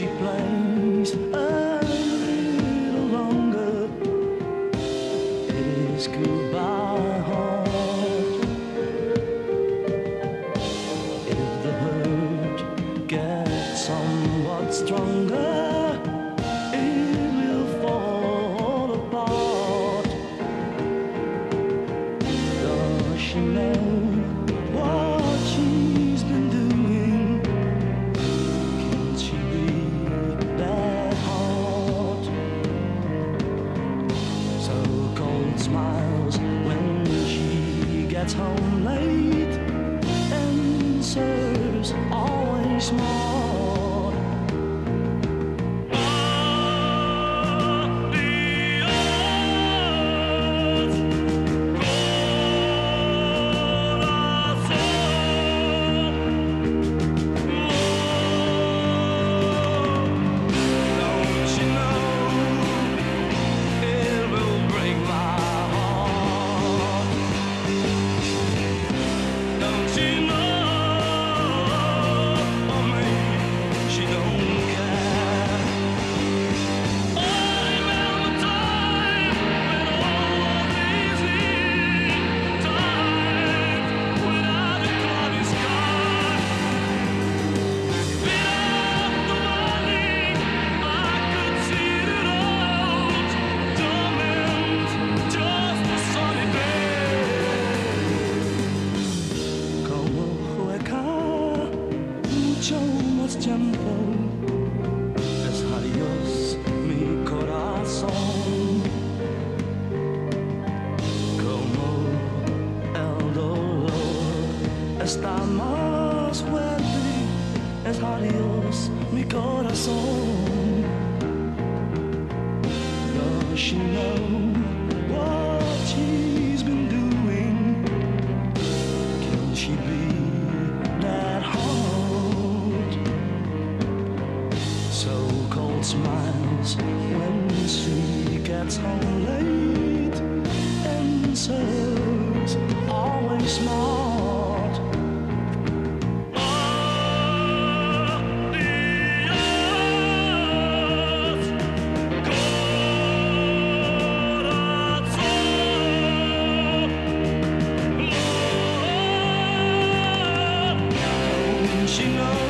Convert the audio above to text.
she plays a little longer. Is goodbye heart. If the hurt gets somewhat stronger, it will fall apart. Does she know? gets home late Answers always more. hecho más champón. Es adiós mi corazón. Como el dolor está más fuerte, es adiós mi corazón. Does she know what she's been doing? Can she happens when she gets home late and says, always smart. The earth, God outside, she knows.